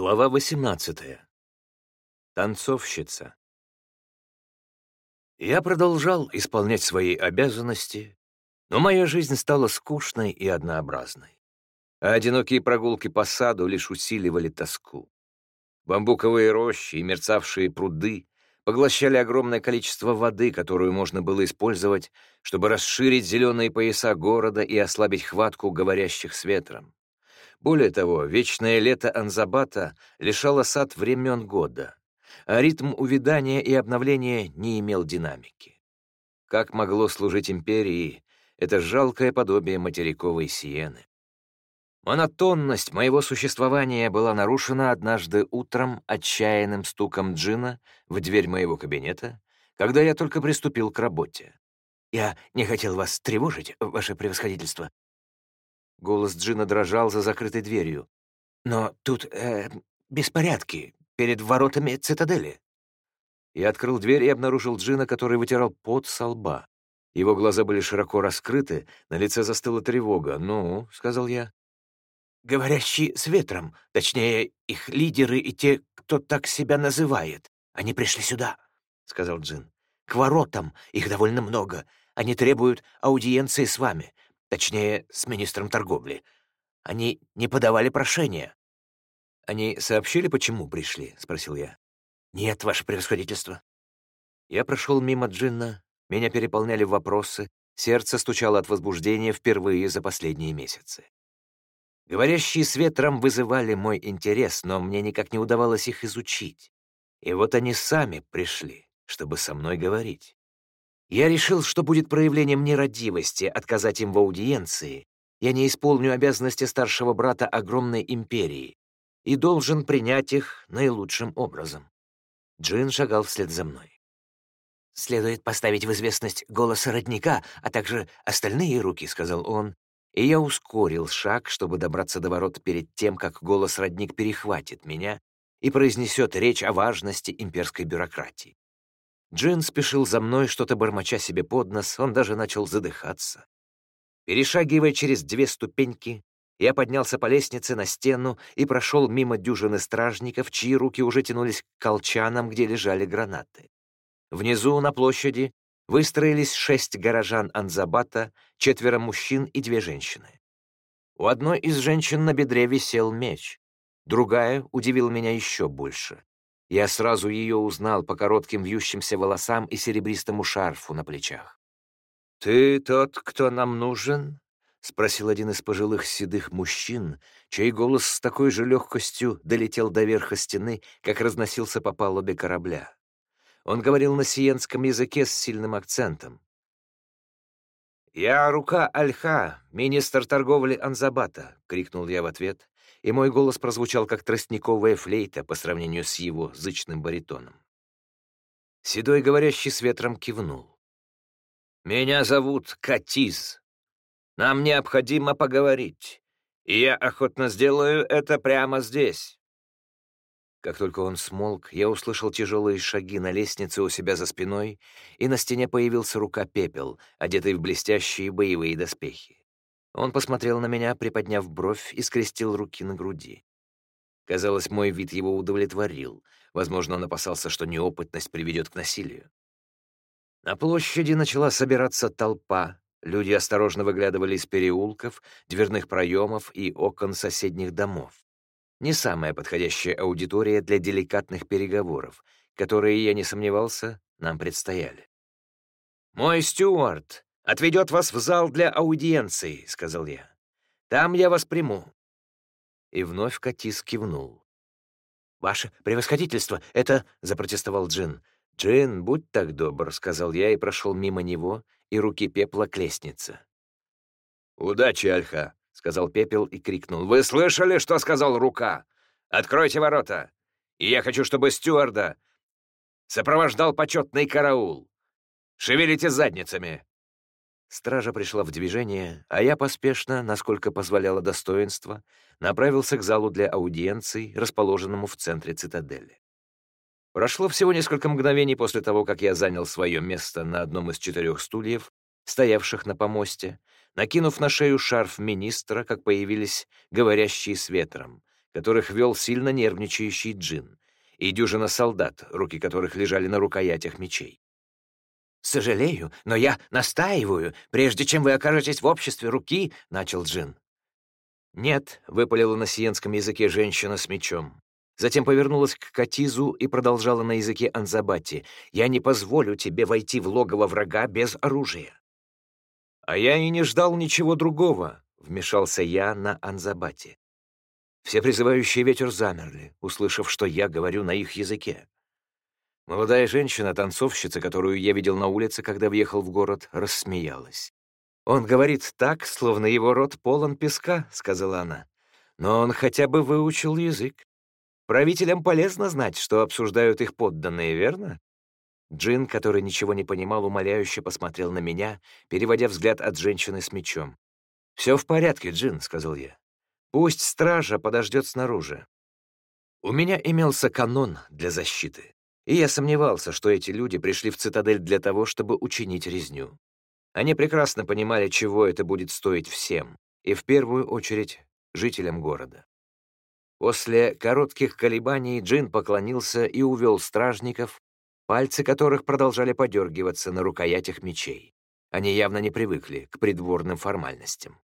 Глава 18. Танцовщица. Я продолжал исполнять свои обязанности, но моя жизнь стала скучной и однообразной. А одинокие прогулки по саду лишь усиливали тоску. Бамбуковые рощи и мерцавшие пруды поглощали огромное количество воды, которую можно было использовать, чтобы расширить зеленые пояса города и ослабить хватку говорящих с ветром. Более того, вечное лето Анзабата лишало сад времен года, а ритм увядания и обновления не имел динамики. Как могло служить империи это жалкое подобие материковой сиены? Монотонность моего существования была нарушена однажды утром отчаянным стуком джина в дверь моего кабинета, когда я только приступил к работе. «Я не хотел вас тревожить, ваше превосходительство», Голос Джина дрожал за закрытой дверью. «Но тут э, беспорядки перед воротами цитадели». Я открыл дверь и обнаружил Джина, который вытирал пот со лба. Его глаза были широко раскрыты, на лице застыла тревога. «Ну», — сказал я. «Говорящие с ветром, точнее, их лидеры и те, кто так себя называет. Они пришли сюда», — сказал Джин. «К воротам, их довольно много. Они требуют аудиенции с вами. Точнее, с министром торговли. Они не подавали прошения. «Они сообщили, почему пришли?» — спросил я. «Нет, ваше превосходительство». Я прошел мимо Джинна, меня переполняли вопросы, сердце стучало от возбуждения впервые за последние месяцы. Говорящие с ветром вызывали мой интерес, но мне никак не удавалось их изучить. И вот они сами пришли, чтобы со мной говорить. Я решил, что будет проявлением нерадивости отказать им в аудиенции. Я не исполню обязанности старшего брата огромной империи и должен принять их наилучшим образом. Джин шагал вслед за мной. «Следует поставить в известность голос родника, а также остальные руки», — сказал он, и я ускорил шаг, чтобы добраться до ворот перед тем, как голос родник перехватит меня и произнесет речь о важности имперской бюрократии. Джин спешил за мной, что-то бормоча себе под нос, он даже начал задыхаться. Перешагивая через две ступеньки, я поднялся по лестнице на стену и прошел мимо дюжины стражников, чьи руки уже тянулись к колчанам, где лежали гранаты. Внизу, на площади, выстроились шесть горожан Анзабата, четверо мужчин и две женщины. У одной из женщин на бедре висел меч. Другая удивила меня еще больше. Я сразу ее узнал по коротким вьющимся волосам и серебристому шарфу на плечах. «Ты тот, кто нам нужен?» — спросил один из пожилых седых мужчин, чей голос с такой же легкостью долетел до верха стены, как разносился по палубе корабля. Он говорил на сиенском языке с сильным акцентом. «Я Рука Альха, министр торговли Анзабата», — крикнул я в ответ, и мой голос прозвучал как тростниковая флейта по сравнению с его зычным баритоном. Седой, говорящий с ветром, кивнул. «Меня зовут Катиз. Нам необходимо поговорить, и я охотно сделаю это прямо здесь». Как только он смолк, я услышал тяжелые шаги на лестнице у себя за спиной, и на стене появился рука Пепел, одетый в блестящие боевые доспехи. Он посмотрел на меня, приподняв бровь и скрестил руки на груди. Казалось, мой вид его удовлетворил. Возможно, он опасался, что неопытность приведет к насилию. На площади начала собираться толпа. Люди осторожно выглядывали из переулков, дверных проемов и окон соседних домов. Не самая подходящая аудитория для деликатных переговоров, которые, я не сомневался, нам предстояли. «Мой стюарт!» Отведет вас в зал для аудиенции», — сказал я. «Там я вас приму». И вновь Катис кивнул. «Ваше превосходительство, это...» — запротестовал Джин. «Джин, будь так добр», — сказал я и прошел мимо него, и руки Пепла к лестнице. «Удачи, Альха», — сказал Пепел и крикнул. «Вы слышали, что сказал Рука? Откройте ворота, и я хочу, чтобы стюарда сопровождал почетный караул. Шевелите задницами!» Стража пришла в движение, а я поспешно, насколько позволяло достоинство, направился к залу для аудиенций, расположенному в центре цитадели. Прошло всего несколько мгновений после того, как я занял свое место на одном из четырех стульев, стоявших на помосте, накинув на шею шарф министра, как появились говорящие с ветром, которых вел сильно нервничающий джин, и дюжина солдат, руки которых лежали на рукоятях мечей. «Сожалею, но я настаиваю, прежде чем вы окажетесь в обществе руки», — начал Джин. «Нет», — выпалила на сиенском языке женщина с мечом. Затем повернулась к Катизу и продолжала на языке Анзабати. «Я не позволю тебе войти в логово врага без оружия». «А я и не ждал ничего другого», — вмешался я на Анзабати. Все призывающие ветер замерли, услышав, что я говорю на их языке. Молодая женщина, танцовщица, которую я видел на улице, когда въехал в город, рассмеялась. «Он говорит так, словно его рот полон песка», — сказала она. «Но он хотя бы выучил язык. Правителям полезно знать, что обсуждают их подданные, верно?» Джин, который ничего не понимал, умоляюще посмотрел на меня, переводя взгляд от женщины с мечом. «Все в порядке, Джин», — сказал я. «Пусть стража подождет снаружи». У меня имелся канон для защиты. И я сомневался, что эти люди пришли в цитадель для того, чтобы учинить резню. Они прекрасно понимали, чего это будет стоить всем, и в первую очередь жителям города. После коротких колебаний Джин поклонился и увел стражников, пальцы которых продолжали подергиваться на рукоятях мечей. Они явно не привыкли к придворным формальностям.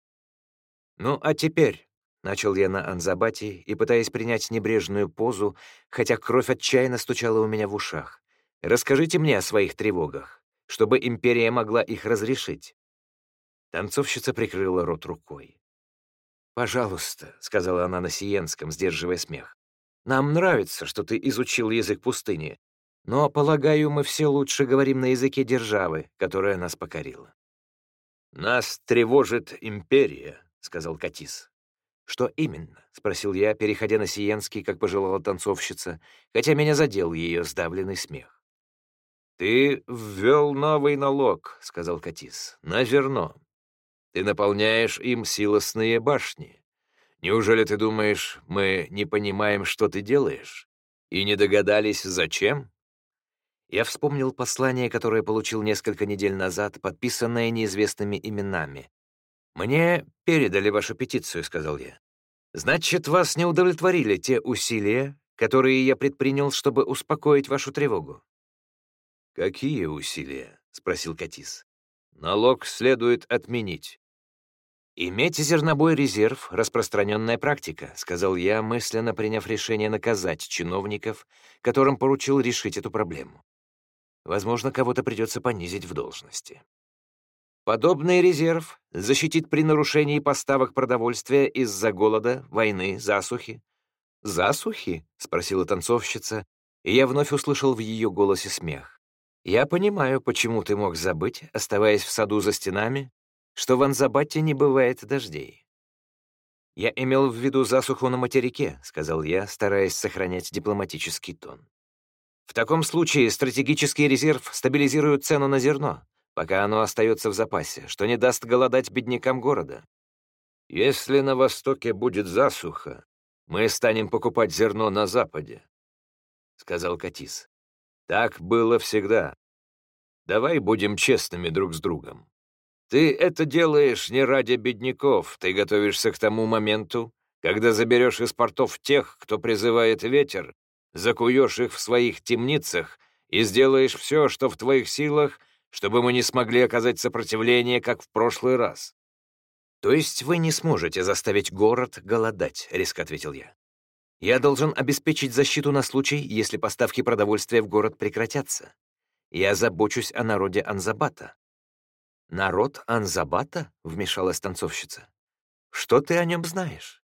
«Ну, а теперь», — начал я на Анзабати и, пытаясь принять небрежную позу, хотя кровь отчаянно стучала у меня в ушах. «Расскажите мне о своих тревогах, чтобы империя могла их разрешить». Танцовщица прикрыла рот рукой. «Пожалуйста», — сказала она на сиенском, сдерживая смех. «Нам нравится, что ты изучил язык пустыни, но, полагаю, мы все лучше говорим на языке державы, которая нас покорила». «Нас тревожит империя», — сказал Катис. «Что именно?» — спросил я, переходя на Сиенский, как пожелала танцовщица, хотя меня задел ее сдавленный смех. «Ты ввел новый налог», — сказал Катис, — «на зерно. Ты наполняешь им силосные башни. Неужели ты думаешь, мы не понимаем, что ты делаешь? И не догадались, зачем?» Я вспомнил послание, которое получил несколько недель назад, подписанное неизвестными именами, «Мне передали вашу петицию», — сказал я. «Значит, вас не удовлетворили те усилия, которые я предпринял, чтобы успокоить вашу тревогу?» «Какие усилия?» — спросил Катис. «Налог следует отменить». «Иметь зернобой резерв — распространенная практика», — сказал я, мысленно приняв решение наказать чиновников, которым поручил решить эту проблему. Возможно, кого-то придется понизить в должности. Подобный резерв защитит при нарушении поставок продовольствия из-за голода, войны, засухи. «Засухи?» — спросила танцовщица, и я вновь услышал в ее голосе смех. «Я понимаю, почему ты мог забыть, оставаясь в саду за стенами, что в Анзабате не бывает дождей». «Я имел в виду засуху на материке», — сказал я, стараясь сохранять дипломатический тон. «В таком случае стратегический резерв стабилизирует цену на зерно, пока оно остается в запасе, что не даст голодать беднякам города. Если на востоке будет засуха, мы станем покупать зерно на западе, — сказал Катис. Так было всегда. Давай будем честными друг с другом. Ты это делаешь не ради бедняков, ты готовишься к тому моменту, когда заберешь из портов тех, кто призывает ветер, закуешь их в своих темницах и сделаешь все, что в твоих силах, чтобы мы не смогли оказать сопротивление, как в прошлый раз». «То есть вы не сможете заставить город голодать», — резко ответил я. «Я должен обеспечить защиту на случай, если поставки продовольствия в город прекратятся. Я забочусь о народе Анзабата». «Народ Анзабата?» — вмешалась танцовщица. «Что ты о нем знаешь?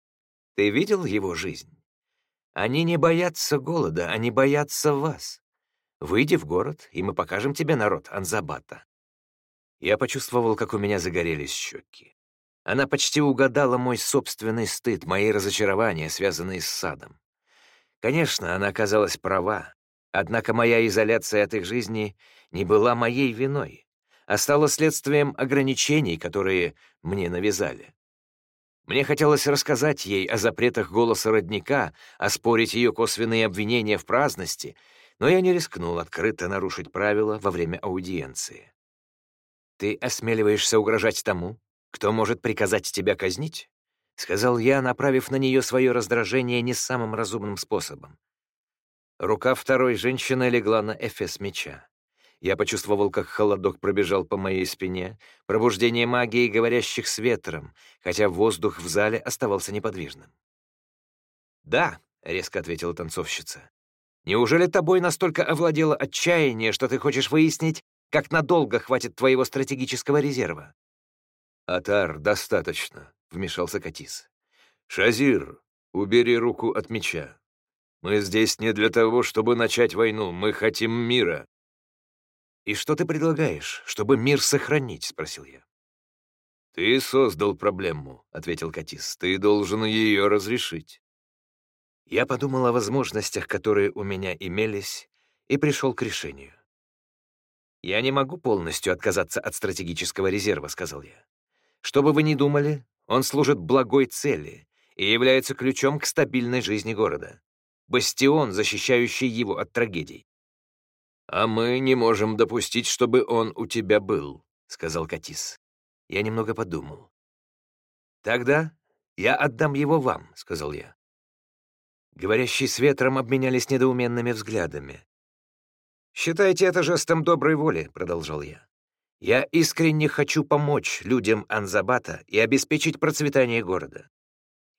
Ты видел его жизнь? Они не боятся голода, они боятся вас. Выйди в город, и мы покажем тебе народ Анзабата». Я почувствовал, как у меня загорелись щеки. Она почти угадала мой собственный стыд, мои разочарования, связанные с садом. Конечно, она оказалась права, однако моя изоляция от их жизни не была моей виной, а стала следствием ограничений, которые мне навязали. Мне хотелось рассказать ей о запретах голоса родника, оспорить ее косвенные обвинения в праздности — но я не рискнул открыто нарушить правила во время аудиенции. «Ты осмеливаешься угрожать тому, кто может приказать тебя казнить?» — сказал я, направив на нее свое раздражение не самым разумным способом. Рука второй женщины легла на эфес меча. Я почувствовал, как холодок пробежал по моей спине, пробуждение магии, говорящих с ветром, хотя воздух в зале оставался неподвижным. «Да», — резко ответила танцовщица. «Неужели тобой настолько овладело отчаяние, что ты хочешь выяснить, как надолго хватит твоего стратегического резерва?» «Атар, достаточно», — вмешался Катис. «Шазир, убери руку от меча. Мы здесь не для того, чтобы начать войну, мы хотим мира». «И что ты предлагаешь, чтобы мир сохранить?» — спросил я. «Ты создал проблему», — ответил Катис. «Ты должен ее разрешить». Я подумал о возможностях, которые у меня имелись, и пришел к решению. «Я не могу полностью отказаться от стратегического резерва», — сказал я. «Что бы вы ни думали, он служит благой цели и является ключом к стабильной жизни города. Бастион, защищающий его от трагедий. «А мы не можем допустить, чтобы он у тебя был», — сказал Катис. Я немного подумал. «Тогда я отдам его вам», — сказал я. Говорящие с ветром обменялись недоуменными взглядами. «Считайте это жестом доброй воли», — продолжал я. «Я искренне хочу помочь людям Анзабата и обеспечить процветание города.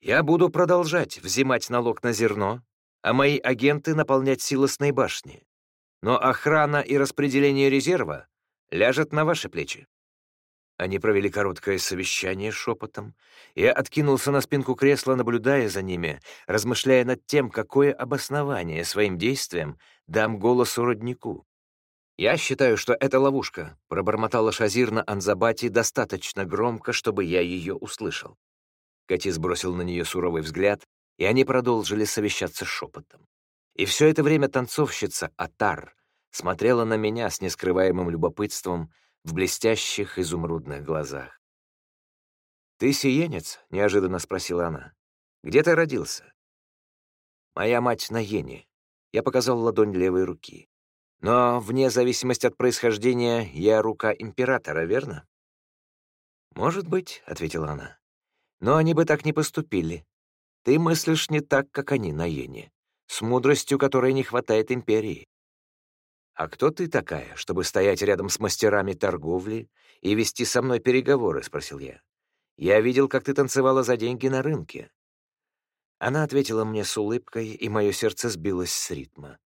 Я буду продолжать взимать налог на зерно, а мои агенты наполнять силосные башни но охрана и распределение резерва ляжет на ваши плечи». Они провели короткое совещание шепотом. Я откинулся на спинку кресла, наблюдая за ними, размышляя над тем, какое обоснование своим действиям дам голосу роднику. «Я считаю, что это ловушка», — пробормотала Шазир на Анзабати достаточно громко, чтобы я ее услышал. Кати сбросил на нее суровый взгляд, и они продолжили совещаться шепотом. И все это время танцовщица Атар смотрела на меня с нескрываемым любопытством в блестящих изумрудных глазах. «Ты сиенец?» — неожиданно спросила она. «Где ты родился?» «Моя мать на Йене». Я показал ладонь левой руки. «Но вне зависимости от происхождения я рука императора, верно?» «Может быть», — ответила она. «Но они бы так не поступили. Ты мыслишь не так, как они на Йене с мудростью, которой не хватает империи. А кто ты такая, чтобы стоять рядом с мастерами торговли и вести со мной переговоры?» — спросил я. «Я видел, как ты танцевала за деньги на рынке». Она ответила мне с улыбкой, и мое сердце сбилось с ритма.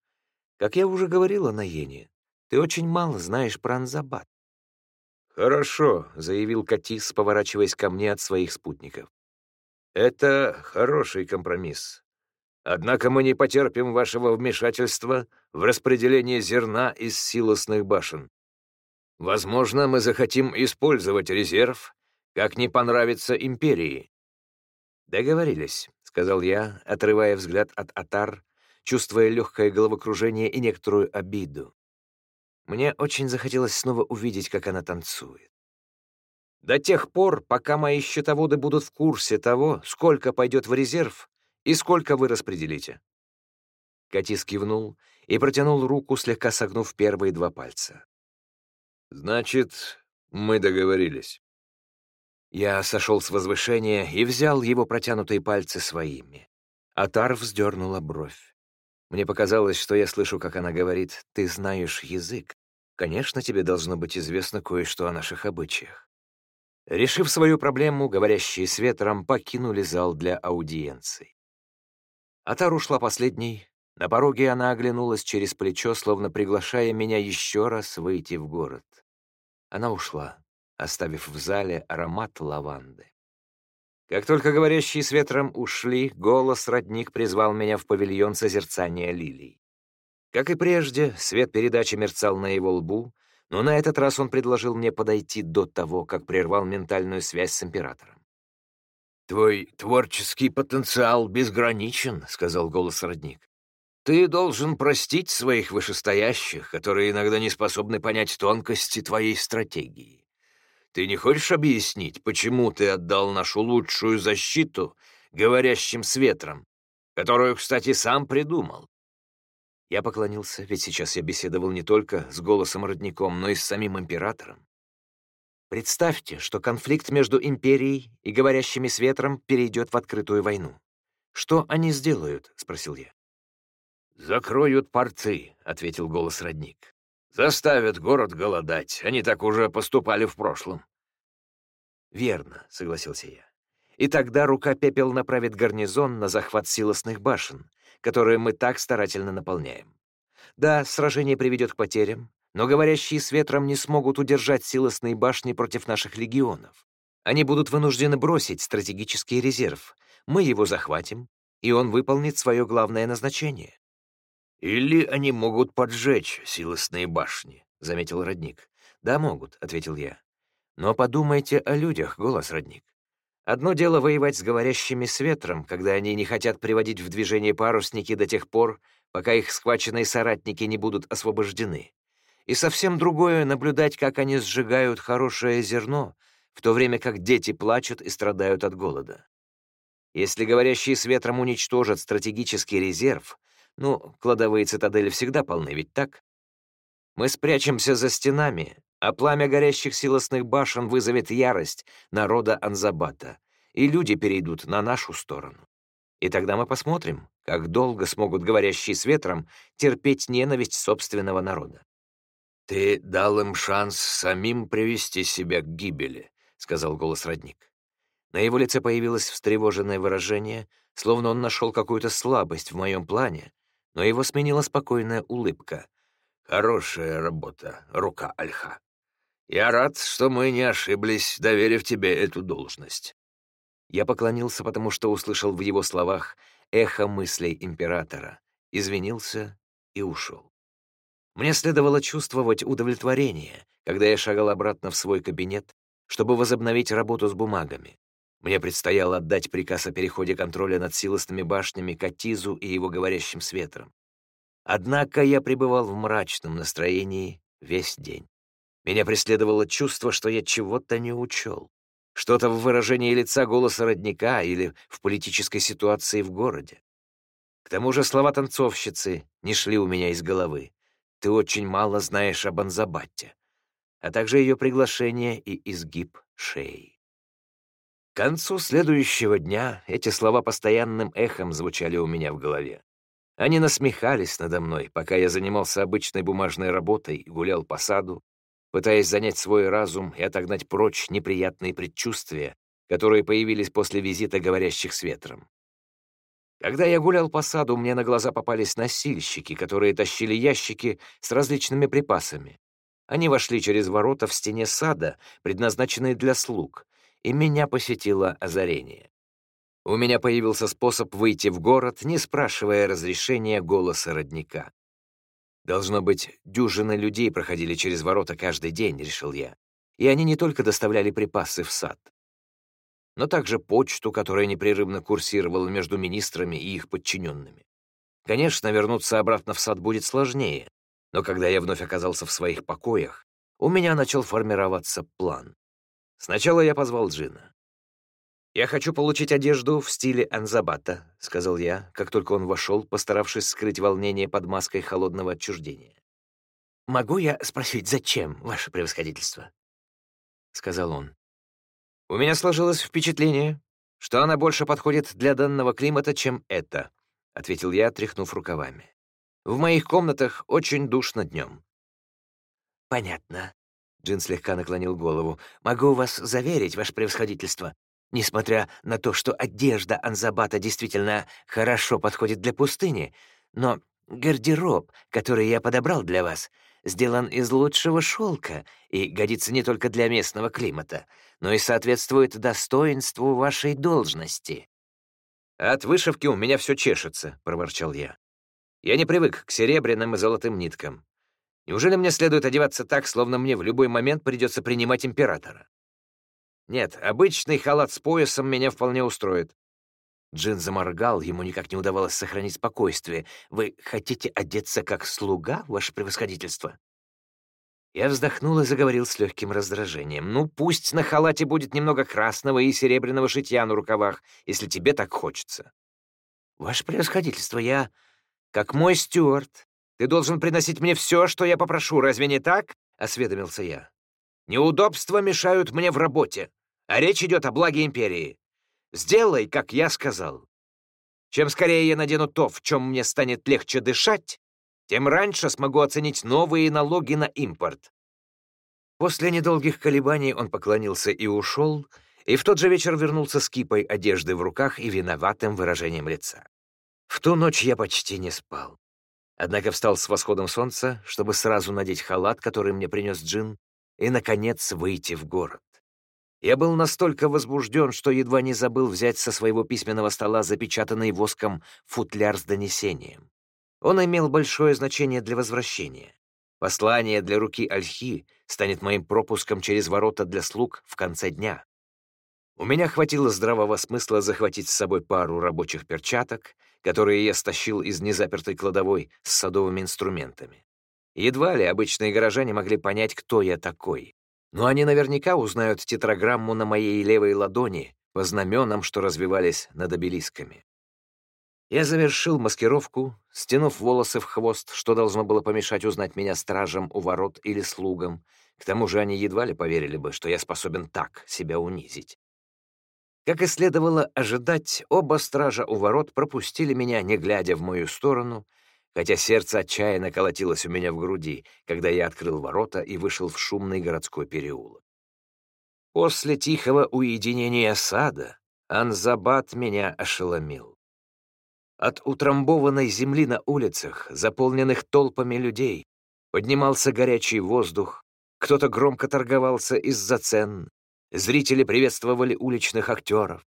«Как я уже говорила на Йене, ты очень мало знаешь про Анзабат». «Хорошо», — заявил Катис, поворачиваясь ко мне от своих спутников. «Это хороший компромисс. Однако мы не потерпим вашего вмешательства в распределение зерна из силосных башен. Возможно, мы захотим использовать резерв, как не понравится империи». «Договорились», — сказал я, отрывая взгляд от Атар, чувствуя легкое головокружение и некоторую обиду. Мне очень захотелось снова увидеть, как она танцует. До тех пор, пока мои счетоводы будут в курсе того, сколько пойдет в резерв, «И сколько вы распределите?» Катис кивнул и протянул руку, слегка согнув первые два пальца. «Значит, мы договорились». Я сошел с возвышения и взял его протянутые пальцы своими. Атар вздернула бровь. Мне показалось, что я слышу, как она говорит, «Ты знаешь язык. Конечно, тебе должно быть известно кое-что о наших обычаях». Решив свою проблему, говорящие с ветром покинули зал для аудиенций. Атар ушла последней. На пороге она оглянулась через плечо, словно приглашая меня еще раз выйти в город. Она ушла, оставив в зале аромат лаванды. Как только говорящие с ветром ушли, голос родник призвал меня в павильон созерцания лилий. Как и прежде, свет передачи мерцал на его лбу, но на этот раз он предложил мне подойти до того, как прервал ментальную связь с императором. «Твой творческий потенциал безграничен», — сказал голос родник. «Ты должен простить своих вышестоящих, которые иногда не способны понять тонкости твоей стратегии. Ты не хочешь объяснить, почему ты отдал нашу лучшую защиту говорящим с ветром, которую, кстати, сам придумал?» Я поклонился, ведь сейчас я беседовал не только с голосом родником, но и с самим императором. Представьте, что конфликт между империей и говорящими с ветром перейдет в открытую войну. Что они сделают?» — спросил я. «Закроют порты», — ответил голос родник. «Заставят город голодать. Они так уже поступали в прошлом». «Верно», — согласился я. «И тогда рука пепел направит гарнизон на захват силосных башен, которые мы так старательно наполняем. Да, сражение приведет к потерям, но говорящие с ветром не смогут удержать силосные башни против наших легионов. Они будут вынуждены бросить стратегический резерв. Мы его захватим, и он выполнит свое главное назначение. «Или они могут поджечь силосные башни», — заметил родник. «Да, могут», — ответил я. «Но подумайте о людях, голос родник. Одно дело воевать с говорящими с ветром, когда они не хотят приводить в движение парусники до тех пор, пока их схваченные соратники не будут освобождены. И совсем другое — наблюдать, как они сжигают хорошее зерно, в то время как дети плачут и страдают от голода. Если говорящие с ветром уничтожат стратегический резерв, ну, кладовые цитадели всегда полны, ведь так? Мы спрячемся за стенами, а пламя горящих силосных башен вызовет ярость народа Анзабата, и люди перейдут на нашу сторону. И тогда мы посмотрим, как долго смогут говорящие с ветром терпеть ненависть собственного народа. «Ты дал им шанс самим привести себя к гибели», — сказал голос родник. На его лице появилось встревоженное выражение, словно он нашел какую-то слабость в моем плане, но его сменила спокойная улыбка. «Хорошая работа, рука Альха. Я рад, что мы не ошиблись, доверив тебе эту должность». Я поклонился, потому что услышал в его словах эхо мыслей императора, извинился и ушел. Мне следовало чувствовать удовлетворение, когда я шагал обратно в свой кабинет, чтобы возобновить работу с бумагами. Мне предстояло отдать приказ о переходе контроля над силостными башнями Катизу и его говорящим с ветром. Однако я пребывал в мрачном настроении весь день. Меня преследовало чувство, что я чего-то не учел. Что-то в выражении лица голоса родника или в политической ситуации в городе. К тому же слова танцовщицы не шли у меня из головы. Ты очень мало знаешь об Анзабатте, а также ее приглашение и изгиб шеи. К концу следующего дня эти слова постоянным эхом звучали у меня в голове. Они насмехались надо мной, пока я занимался обычной бумажной работой и гулял по саду, пытаясь занять свой разум и отогнать прочь неприятные предчувствия, которые появились после визита говорящих с ветром. Когда я гулял по саду, мне на глаза попались носильщики, которые тащили ящики с различными припасами. Они вошли через ворота в стене сада, предназначенные для слуг, и меня посетило озарение. У меня появился способ выйти в город, не спрашивая разрешения голоса родника. Должно быть, дюжины людей проходили через ворота каждый день, решил я. И они не только доставляли припасы в сад, но также почту, которая непрерывно курсировала между министрами и их подчиненными. Конечно, вернуться обратно в сад будет сложнее, но когда я вновь оказался в своих покоях, у меня начал формироваться план. Сначала я позвал Джина. «Я хочу получить одежду в стиле Анзабата», — сказал я, как только он вошел, постаравшись скрыть волнение под маской холодного отчуждения. «Могу я спросить, зачем, ваше превосходительство?» — сказал он. «У меня сложилось впечатление, что она больше подходит для данного климата, чем это», — ответил я, тряхнув рукавами. «В моих комнатах очень душно днем». «Понятно», Джин слегка наклонил голову. «Могу вас заверить, ваше превосходительство, несмотря на то, что одежда Анзабата действительно хорошо подходит для пустыни, но гардероб, который я подобрал для вас, сделан из лучшего шелка и годится не только для местного климата, но и соответствует достоинству вашей должности». «От вышивки у меня все чешется», — проворчал я. «Я не привык к серебряным и золотым ниткам. Неужели мне следует одеваться так, словно мне в любой момент придется принимать императора? Нет, обычный халат с поясом меня вполне устроит. Джин заморгал, ему никак не удавалось сохранить спокойствие. «Вы хотите одеться как слуга, ваше превосходительство?» Я вздохнул и заговорил с легким раздражением. «Ну, пусть на халате будет немного красного и серебряного шитья на рукавах, если тебе так хочется». «Ваше превосходительство, я, как мой стюарт, ты должен приносить мне все, что я попрошу, разве не так?» — осведомился я. Неудобства мешают мне в работе, а речь идет о благе империи. Сделай, как я сказал. Чем скорее я надену то, в чем мне станет легче дышать, тем раньше смогу оценить новые налоги на импорт. После недолгих колебаний он поклонился и ушел, и в тот же вечер вернулся с кипой одежды в руках и виноватым выражением лица. В ту ночь я почти не спал. Однако встал с восходом солнца, чтобы сразу надеть халат, который мне принес Джин, и, наконец, выйти в город. Я был настолько возбужден, что едва не забыл взять со своего письменного стола запечатанный воском футляр с донесением. Он имел большое значение для возвращения. Послание для руки Альхи станет моим пропуском через ворота для слуг в конце дня. У меня хватило здравого смысла захватить с собой пару рабочих перчаток, которые я стащил из незапертой кладовой с садовыми инструментами. Едва ли обычные горожане могли понять, кто я такой. Но они наверняка узнают тетраграмму на моей левой ладони по знаменам, что развивались над обелисками. Я завершил маскировку, стянув волосы в хвост, что должно было помешать узнать меня стражам у ворот или слугам. К тому же они едва ли поверили бы, что я способен так себя унизить. Как и следовало ожидать, оба стража у ворот пропустили меня, не глядя в мою сторону, хотя сердце отчаянно колотилось у меня в груди, когда я открыл ворота и вышел в шумный городской переулок. После тихого уединения сада Анзабат меня ошеломил. От утрамбованной земли на улицах, заполненных толпами людей, поднимался горячий воздух, кто-то громко торговался из-за цен, зрители приветствовали уличных актеров.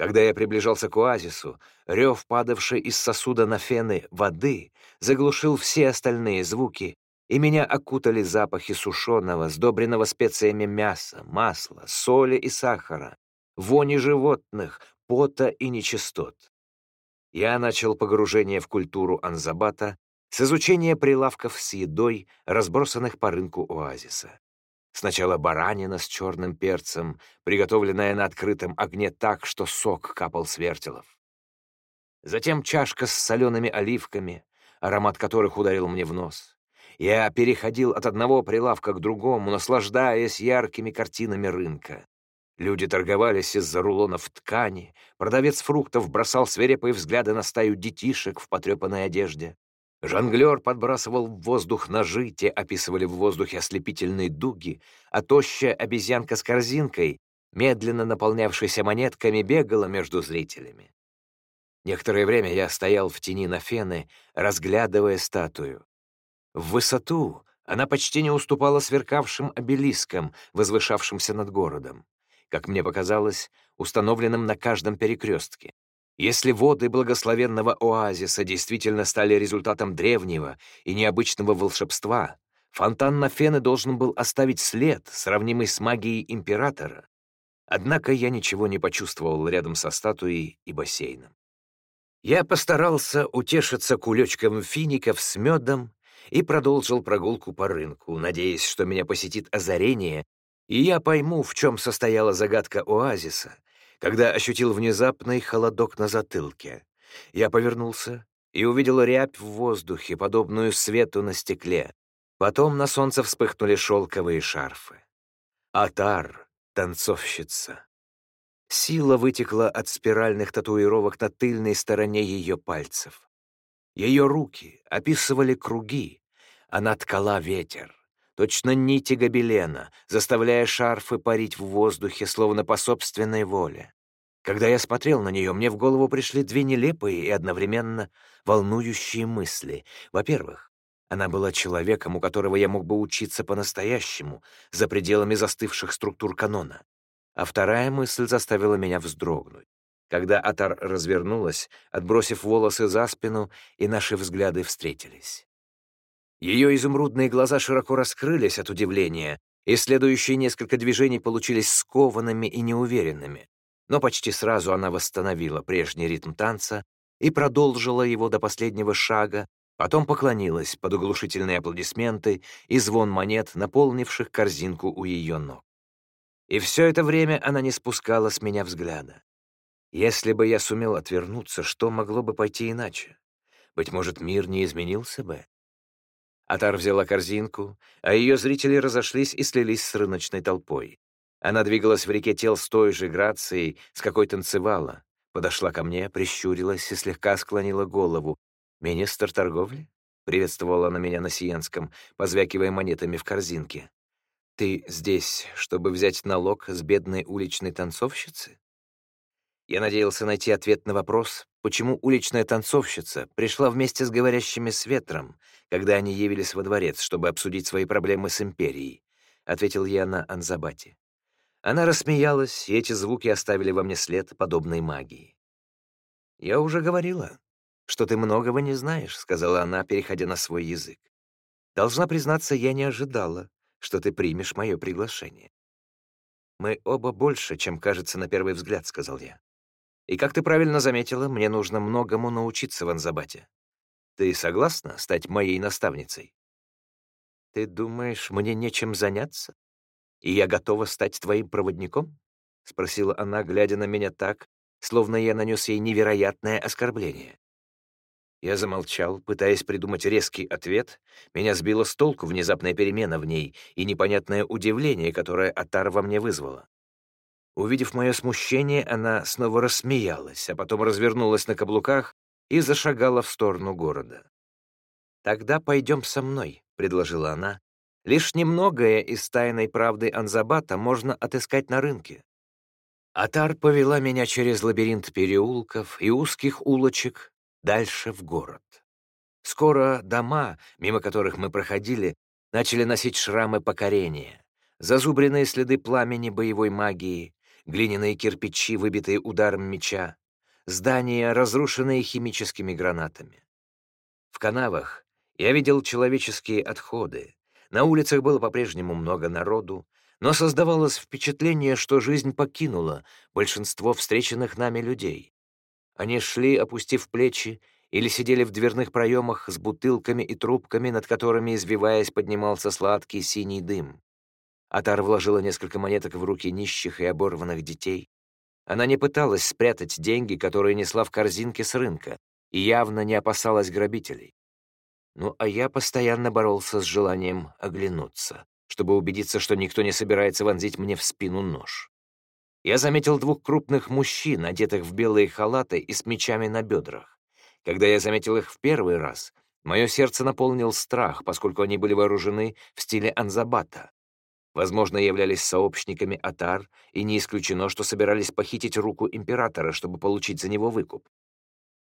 Когда я приближался к оазису, рев, падавший из сосуда на фены воды, заглушил все остальные звуки, и меня окутали запахи сушеного, сдобренного специями мяса, масла, соли и сахара, вони животных, пота и нечистот я начал погружение в культуру Анзабата с изучения прилавков с едой, разбросанных по рынку оазиса. Сначала баранина с черным перцем, приготовленная на открытом огне так, что сок капал с вертелов. Затем чашка с солеными оливками, аромат которых ударил мне в нос. Я переходил от одного прилавка к другому, наслаждаясь яркими картинами рынка. Люди торговались из-за рулонов ткани, продавец фруктов бросал свирепые взгляды на стаю детишек в потрепанной одежде. Жонглер подбрасывал в воздух ножи, те описывали в воздухе ослепительные дуги, а тощая обезьянка с корзинкой, медленно наполнявшейся монетками, бегала между зрителями. Некоторое время я стоял в тени на фены, разглядывая статую. В высоту она почти не уступала сверкавшим обелискам, возвышавшимся над городом как мне показалось, установленным на каждом перекрестке. Если воды благословенного оазиса действительно стали результатом древнего и необычного волшебства, фонтан на фены должен был оставить след, сравнимый с магией императора. Однако я ничего не почувствовал рядом со статуей и бассейном. Я постарался утешиться кулечком фиников с медом и продолжил прогулку по рынку, надеясь, что меня посетит озарение и я пойму, в чем состояла загадка оазиса, когда ощутил внезапный холодок на затылке. Я повернулся и увидел рябь в воздухе, подобную свету на стекле. Потом на солнце вспыхнули шелковые шарфы. Атар — танцовщица. Сила вытекла от спиральных татуировок на тыльной стороне ее пальцев. Ее руки описывали круги, она ткала ветер точно нити гобелена, заставляя шарфы парить в воздухе, словно по собственной воле. Когда я смотрел на нее, мне в голову пришли две нелепые и одновременно волнующие мысли. Во-первых, она была человеком, у которого я мог бы учиться по-настоящему, за пределами застывших структур канона. А вторая мысль заставила меня вздрогнуть. Когда Атар развернулась, отбросив волосы за спину, и наши взгляды встретились. Ее изумрудные глаза широко раскрылись от удивления, и следующие несколько движений получились скованными и неуверенными. Но почти сразу она восстановила прежний ритм танца и продолжила его до последнего шага, потом поклонилась под оглушительные аплодисменты и звон монет, наполнивших корзинку у ее ног. И все это время она не спускала с меня взгляда. Если бы я сумел отвернуться, что могло бы пойти иначе? Быть может, мир не изменился бы? Атар взяла корзинку, а ее зрители разошлись и слились с рыночной толпой. Она двигалась в реке тел с той же грацией, с какой танцевала. Подошла ко мне, прищурилась и слегка склонила голову. «Министр торговли?» — приветствовала она меня на Сиенском, позвякивая монетами в корзинке. «Ты здесь, чтобы взять налог с бедной уличной танцовщицы?» Я надеялся найти ответ на вопрос, почему уличная танцовщица пришла вместе с говорящими с ветром, когда они явились во дворец, чтобы обсудить свои проблемы с империей, — ответил я на Анзабате. Она рассмеялась, и эти звуки оставили во мне след подобной магии. «Я уже говорила, что ты многого не знаешь», — сказала она, переходя на свой язык. «Должна признаться, я не ожидала, что ты примешь мое приглашение». «Мы оба больше, чем кажется на первый взгляд», — сказал я. И, как ты правильно заметила, мне нужно многому научиться в Анзабате. Ты согласна стать моей наставницей? Ты думаешь, мне нечем заняться? И я готова стать твоим проводником? Спросила она, глядя на меня так, словно я нанес ей невероятное оскорбление. Я замолчал, пытаясь придумать резкий ответ. Меня сбило с толку внезапная перемена в ней и непонятное удивление, которое Атар во мне вызвала. Увидев мое смущение, она снова рассмеялась, а потом развернулась на каблуках и зашагала в сторону города. «Тогда пойдем со мной», — предложила она. «Лишь немногое из тайной правды Анзабата можно отыскать на рынке». Атар повела меня через лабиринт переулков и узких улочек дальше в город. Скоро дома, мимо которых мы проходили, начали носить шрамы покорения, зазубренные следы пламени боевой магии, глиняные кирпичи, выбитые ударом меча, здания, разрушенные химическими гранатами. В канавах я видел человеческие отходы, на улицах было по-прежнему много народу, но создавалось впечатление, что жизнь покинула большинство встреченных нами людей. Они шли, опустив плечи, или сидели в дверных проемах с бутылками и трубками, над которыми, извиваясь, поднимался сладкий синий дым. Атар вложила несколько монеток в руки нищих и оборванных детей. Она не пыталась спрятать деньги, которые несла в корзинке с рынка, и явно не опасалась грабителей. Ну, а я постоянно боролся с желанием оглянуться, чтобы убедиться, что никто не собирается вонзить мне в спину нож. Я заметил двух крупных мужчин, одетых в белые халаты и с мечами на бедрах. Когда я заметил их в первый раз, мое сердце наполнил страх, поскольку они были вооружены в стиле анзабата. Возможно, являлись сообщниками Атар, и не исключено, что собирались похитить руку императора, чтобы получить за него выкуп.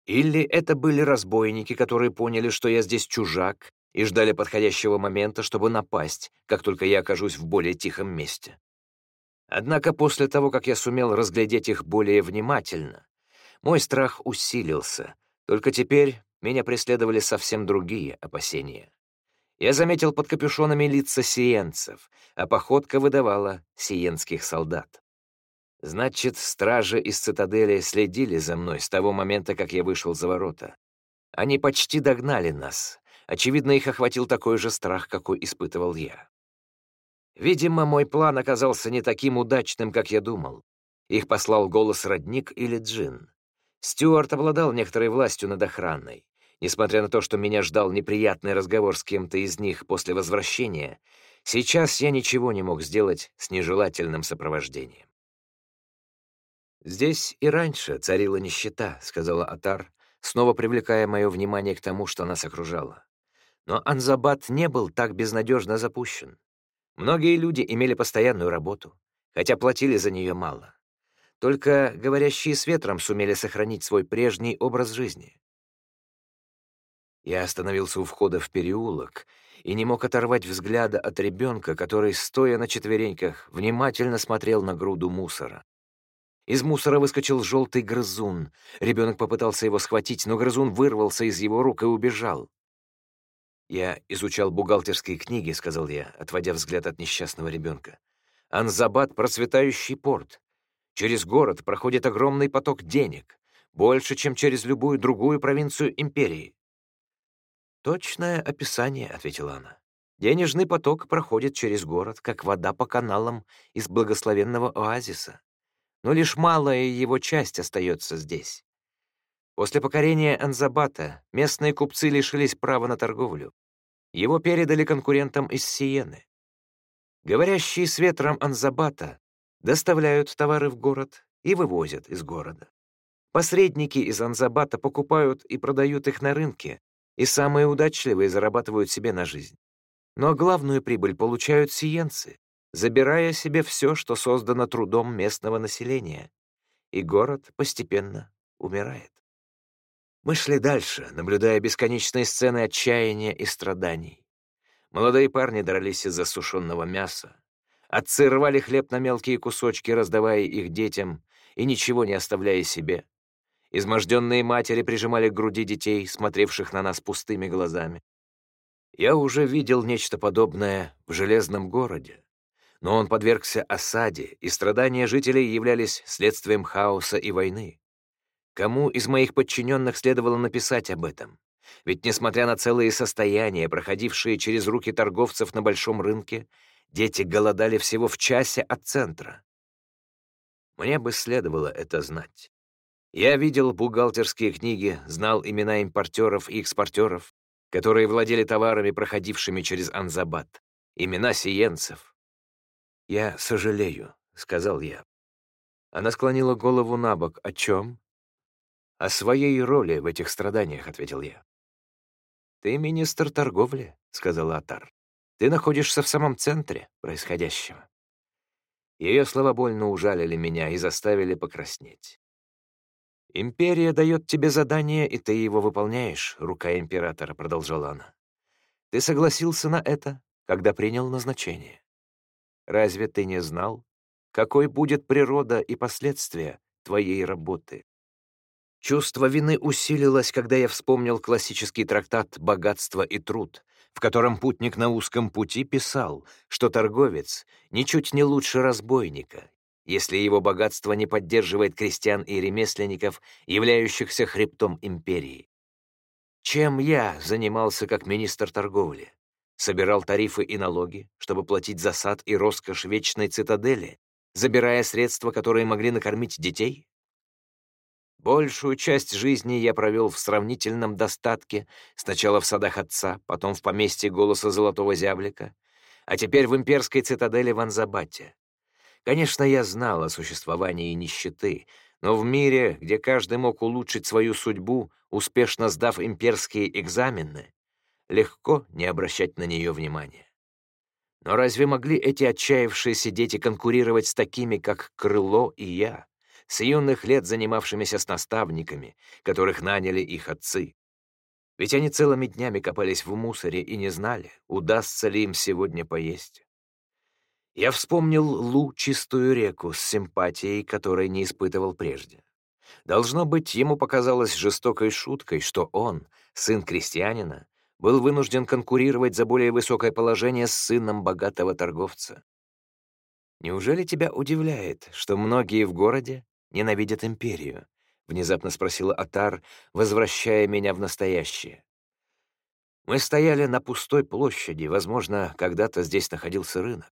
Или это были разбойники, которые поняли, что я здесь чужак, и ждали подходящего момента, чтобы напасть, как только я окажусь в более тихом месте. Однако после того, как я сумел разглядеть их более внимательно, мой страх усилился, только теперь меня преследовали совсем другие опасения. Я заметил под капюшонами лица сиенцев, а походка выдавала сиенских солдат. Значит, стражи из цитадели следили за мной с того момента, как я вышел за ворота. Они почти догнали нас. Очевидно, их охватил такой же страх, какой испытывал я. Видимо, мой план оказался не таким удачным, как я думал. Их послал голос родник или джин. Стюарт обладал некоторой властью над охраной. Несмотря на то, что меня ждал неприятный разговор с кем-то из них после возвращения, сейчас я ничего не мог сделать с нежелательным сопровождением. «Здесь и раньше царила нищета», — сказала Атар, снова привлекая мое внимание к тому, что нас окружало. Но Анзабат не был так безнадежно запущен. Многие люди имели постоянную работу, хотя платили за нее мало. Только говорящие с ветром сумели сохранить свой прежний образ жизни. Я остановился у входа в переулок и не мог оторвать взгляда от ребенка, который, стоя на четвереньках, внимательно смотрел на груду мусора. Из мусора выскочил желтый грызун. Ребенок попытался его схватить, но грызун вырвался из его рук и убежал. «Я изучал бухгалтерские книги», — сказал я, отводя взгляд от несчастного ребенка. «Анзабад — процветающий порт. Через город проходит огромный поток денег, больше, чем через любую другую провинцию империи. «Точное описание», — ответила она. «Денежный поток проходит через город, как вода по каналам из благословенного оазиса. Но лишь малая его часть остается здесь. После покорения Анзабата местные купцы лишились права на торговлю. Его передали конкурентам из Сиены. Говорящие с ветром Анзабата доставляют товары в город и вывозят из города. Посредники из Анзабата покупают и продают их на рынке, и самые удачливые зарабатывают себе на жизнь. Но главную прибыль получают сиенцы, забирая себе все, что создано трудом местного населения, и город постепенно умирает. Мы шли дальше, наблюдая бесконечные сцены отчаяния и страданий. Молодые парни дрались из-за сушеного мяса. Отцы рвали хлеб на мелкие кусочки, раздавая их детям и ничего не оставляя себе. Изможденные матери прижимали к груди детей, смотревших на нас пустыми глазами. Я уже видел нечто подобное в Железном городе, но он подвергся осаде, и страдания жителей являлись следствием хаоса и войны. Кому из моих подчиненных следовало написать об этом? Ведь, несмотря на целые состояния, проходившие через руки торговцев на большом рынке, дети голодали всего в часе от центра. Мне бы следовало это знать. Я видел бухгалтерские книги, знал имена импортеров и экспортеров, которые владели товарами, проходившими через Анзабад, имена сиенцев. «Я сожалею», — сказал я. Она склонила голову на бок. «О чем?» «О своей роли в этих страданиях», — ответил я. «Ты министр торговли», — сказала Атар. «Ты находишься в самом центре происходящего». Ее слова больно ужалили меня и заставили покраснеть. «Империя дает тебе задание, и ты его выполняешь, рука императора», — продолжала она. «Ты согласился на это, когда принял назначение. Разве ты не знал, какой будет природа и последствия твоей работы?» Чувство вины усилилось, когда я вспомнил классический трактат «Богатство и труд», в котором путник на узком пути писал, что торговец ничуть не лучше разбойника, если его богатство не поддерживает крестьян и ремесленников, являющихся хребтом империи. Чем я занимался как министр торговли? Собирал тарифы и налоги, чтобы платить за сад и роскошь вечной цитадели, забирая средства, которые могли накормить детей? Большую часть жизни я провел в сравнительном достатке, сначала в садах отца, потом в поместье голоса Золотого Зяблика, а теперь в имперской цитадели в Анзабате. Конечно, я знал о существовании нищеты, но в мире, где каждый мог улучшить свою судьбу, успешно сдав имперские экзамены, легко не обращать на нее внимания. Но разве могли эти отчаявшиеся дети конкурировать с такими, как Крыло и я? с юных лет занимавшимися с наставниками, которых наняли их отцы. Ведь они целыми днями копались в мусоре и не знали, удастся ли им сегодня поесть. Я вспомнил Лу чистую реку с симпатией, которой не испытывал прежде. Должно быть, ему показалось жестокой шуткой, что он, сын крестьянина, был вынужден конкурировать за более высокое положение с сыном богатого торговца. Неужели тебя удивляет, что многие в городе ненавидят империю?» — внезапно спросила Атар, возвращая меня в настоящее. Мы стояли на пустой площади, возможно, когда-то здесь находился рынок.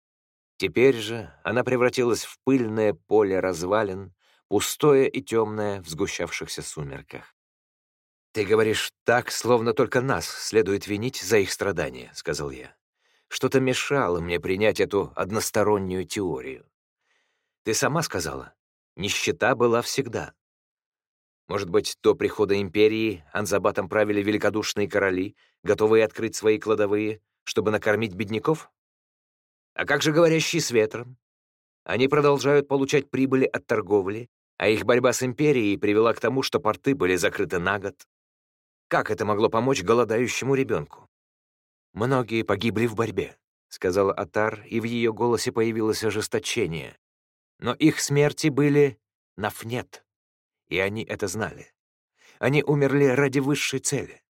Теперь же она превратилась в пыльное поле развалин, пустое и темное в сгущавшихся сумерках. «Ты говоришь так, словно только нас следует винить за их страдания», — сказал я. «Что-то мешало мне принять эту одностороннюю теорию. Ты сама сказала, Нищета была всегда. Может быть, до прихода империи Анзабатом правили великодушные короли, готовые открыть свои кладовые, чтобы накормить бедняков? А как же говорящие с ветром? Они продолжают получать прибыли от торговли, а их борьба с империей привела к тому, что порты были закрыты на год. Как это могло помочь голодающему ребенку? «Многие погибли в борьбе», — сказала Атар, и в ее голосе появилось ожесточение. Но их смерти были нафнет, и они это знали. Они умерли ради высшей цели.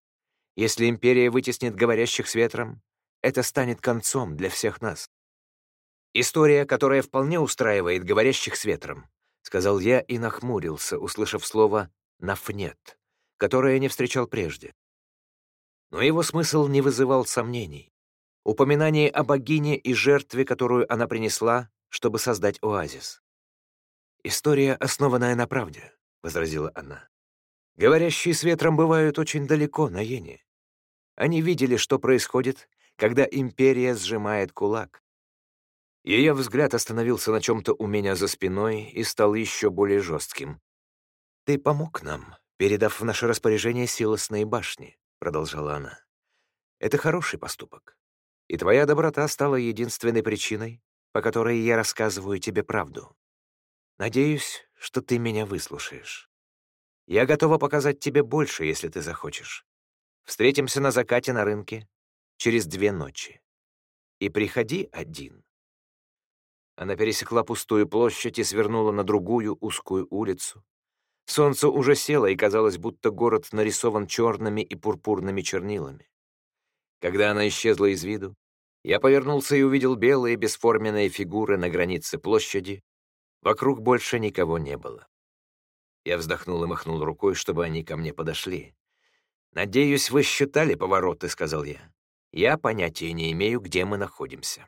Если империя вытеснит говорящих с ветром, это станет концом для всех нас. История, которая вполне устраивает говорящих с ветром, сказал я и нахмурился, услышав слово «нафнет», которое не встречал прежде. Но его смысл не вызывал сомнений. Упоминание о богине и жертве, которую она принесла, чтобы создать оазис. «История, основанная на правде», — возразила она. «Говорящие с ветром бывают очень далеко на Йене. Они видели, что происходит, когда империя сжимает кулак. Ее взгляд остановился на чем-то у меня за спиной и стал еще более жестким. «Ты помог нам, передав в наше распоряжение силосные башни», — продолжала она. «Это хороший поступок. И твоя доброта стала единственной причиной, по которой я рассказываю тебе правду. Надеюсь, что ты меня выслушаешь. Я готова показать тебе больше, если ты захочешь. Встретимся на закате на рынке через две ночи. И приходи один. Она пересекла пустую площадь и свернула на другую узкую улицу. Солнце уже село, и казалось, будто город нарисован черными и пурпурными чернилами. Когда она исчезла из виду, я повернулся и увидел белые бесформенные фигуры на границе площади. Вокруг больше никого не было. Я вздохнул и махнул рукой, чтобы они ко мне подошли. «Надеюсь, вы считали повороты», — сказал я. «Я понятия не имею, где мы находимся».